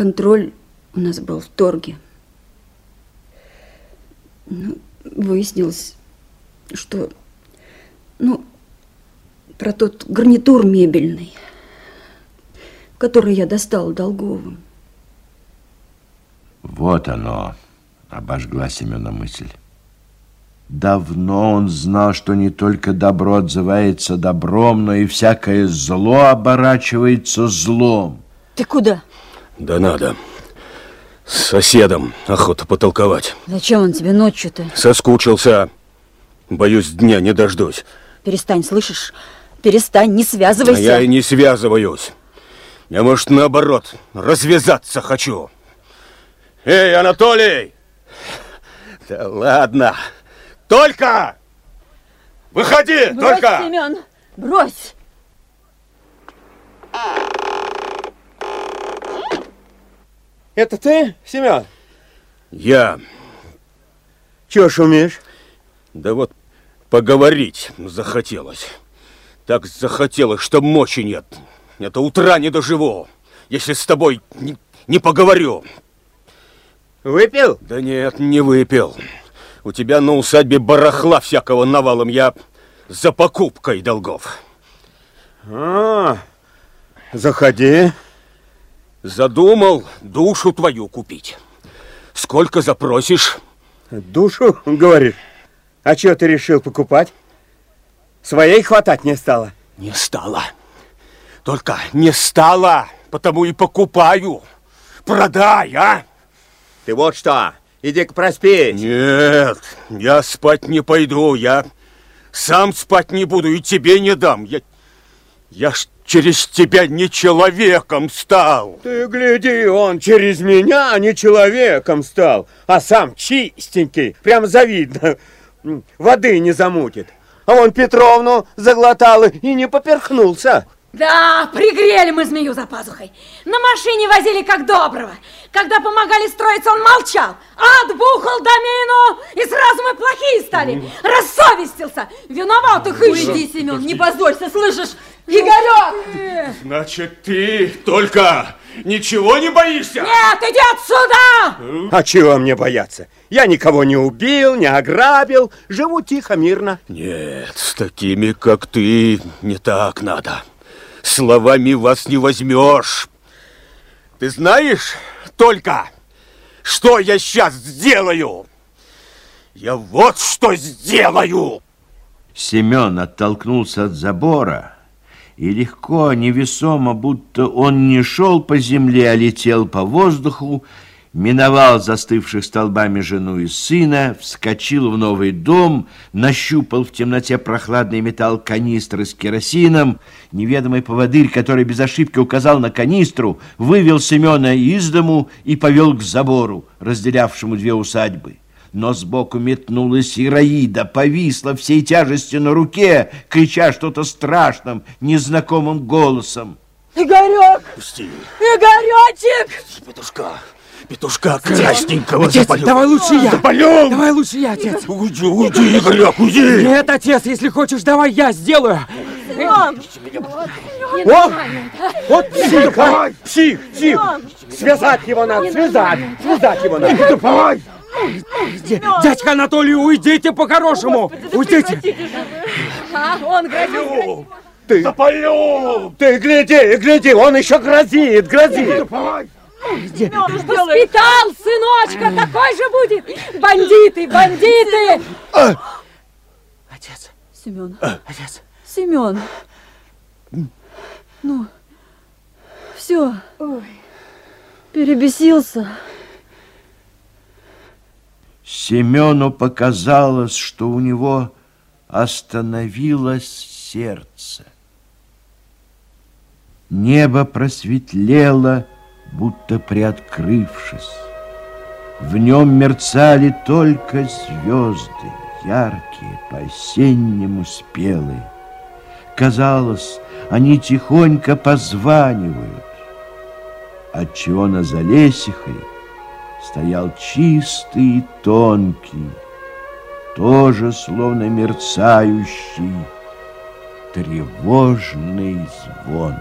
Контроль у нас был в торге. Ну, выяснилось, что, ну, про тот гарнитур мебельный, который я достал Долговым. Вот оно, обожгла Семена мысль. Давно он знал, что не только добро отзывается добром, но и всякое зло оборачивается злом. Ты куда? Да надо. С соседом охота потолковать. Зачем он тебе ночью-то? Соскучился. Боюсь, дня не дождусь. Перестань, слышишь? Перестань, не связывайся. А я и не связываюсь. Я, может, наоборот, развязаться хочу. Эй, Анатолий! Да ладно. Только! Выходи, брось, только! Семен, брось! Это ты, Семен? Я. Чего шумишь? Да вот поговорить захотелось. Так захотелось, что мочи нет. Это утра не доживу, если с тобой не, не поговорю. Выпил? Да нет, не выпил. У тебя на усадьбе барахла всякого навалом. Я за покупкой долгов. А, заходи. Задумал душу твою купить. Сколько запросишь? Душу, говоришь? А что ты решил покупать? Своей хватать не стало? Не стало. Только не стало, потому и покупаю. Продай, а? Ты вот что, иди-ка проспись. Нет, я спать не пойду. Я сам спать не буду и тебе не дам. Я, я ж через тебя не человеком стал. Ты гляди, он через меня не человеком стал, а сам чистенький, прям завидно. Воды не замутит. А он Петровну заглотал и не поперхнулся. Да, пригрели мы змею за пазухой. На машине возили как доброго. Когда помогали строиться, он молчал. Отбухал домину, и сразу мы плохие стали. Рассовестился. Виноватых ищет. Уйди, Семен, не позорься, слышишь? Игорек! Значит, ты только ничего не боишься? Нет, иди отсюда! А чего мне бояться? Я никого не убил, не ограбил, живу тихо, мирно. Нет, с такими, как ты, не так надо. Словами вас не возьмешь. Ты знаешь только, что я сейчас сделаю? Я вот что сделаю! Семен оттолкнулся от забора и легко, невесомо, будто он не шел по земле, а летел по воздуху, миновал застывших столбами жену и сына, вскочил в новый дом, нащупал в темноте прохладный металл канистры с керосином. Неведомый поводырь, который без ошибки указал на канистру, вывел Семена из дому и повел к забору, разделявшему две усадьбы. Но сбоку метнулась Ираида, повисла всей тяжестью на руке, крича что-то страшным, незнакомым голосом. Игорек! Пусти! Игоречек! Петушка! Петушка красненького Отец, запалю. давай лучше я. Запалю! Давай лучше я, отец. Уйди, уйди, Игорек, уйди! Нет, отец, если хочешь, давай я сделаю. О, вот псих, а? псих, псих. Связать его надо, связать, связать его надо. Давай. Дядька Анатолий, уйдите по-хорошему. Уйдите. А, он грозит. Ты, Запалю! ты гляди, гляди, он еще грозит, грозит. Воспитал сыночка, такой же будет. Бандиты, бандиты. Отец, Семен, отец. Семен. Ну, все. Перебесился. Семену показалось, что у него остановилось сердце. Небо просветлело, будто приоткрывшись. В нем мерцали только звезды, яркие, по-осеннему спелые. Казалось, они тихонько позванивают, отчего на залесихой стоял чистый и тонкий, тоже словно мерцающий, тревожный звон.